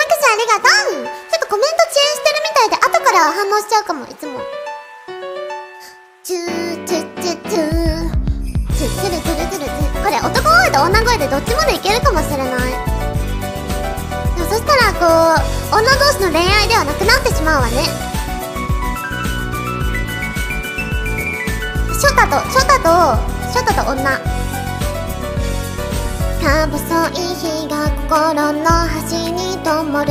ありがとう。ちょっとコメント遅延してるみたいで後から反応しちゃうかもいつも。チューチュチュチューチュチュルチュルチュルチュこれ男声と女声でどっちもでいけるかもしれない。でもそしたらこう女同士の恋愛ではなくなってしまうわね。ショタとショタとショタと女。か細い火が心の端に灯る。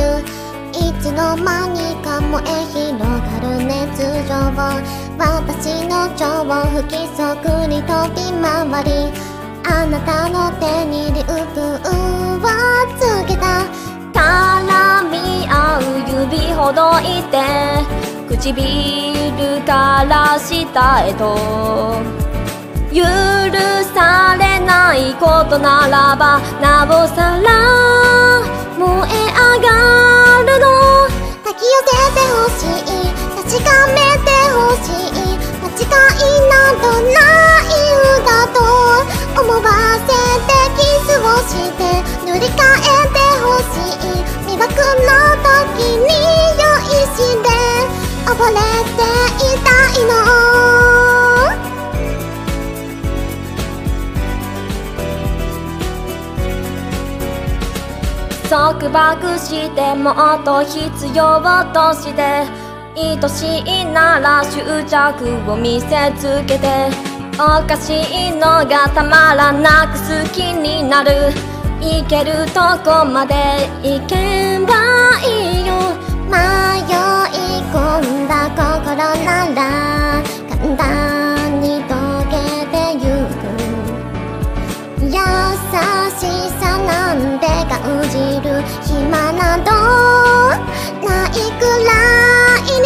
いつの間にか燃え広がる熱情を。私の腸を不規則に飛び回り。あなたの手にリュープをつけた。絡み合う指ほどいて。唇から下へと。許されことならばなおさら燃え上がるの。抱き寄せてほしい。確かめてほしい。間違いなどない歌と思わせてキスをして。塗り替えてほしい。魅惑の時に酔いしで。溺れていたいの束縛してもっと必要として愛しいなら執着を見せつけて。おかしいのがたまらなく好きになる。いけるとこまで行けばいいよ。迷い込んだ心なら。なんて感じる暇などないくらいに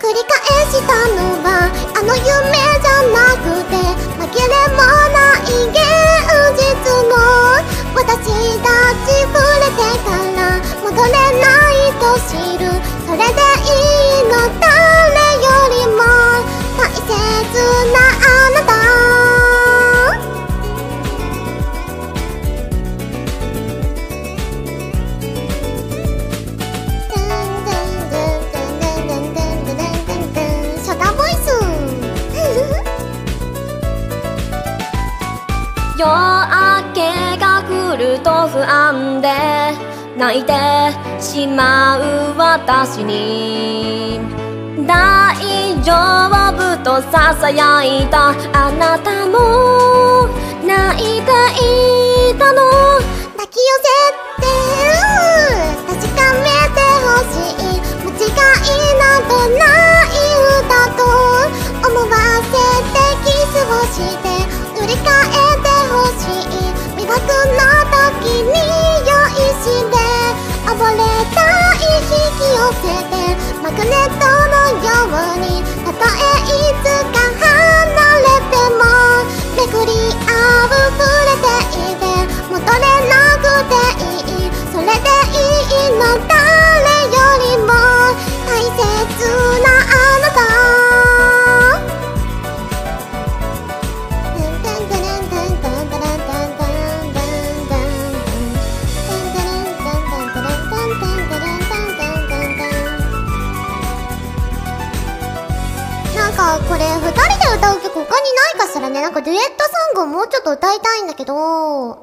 繰り返したのはあの夢じゃなくて紛れもない現実の私たち触れてから戻れないと知るそれでいいの誰と不安で泣いてしまう私に。大丈夫と囁いたあなたも泣いていたの。時に酔いして溺れたい引き寄せてマグネットのように。かこれ2人で歌う曲他にないかしらね。なんかデュエットソングをもうちょっと歌いたいんだけど。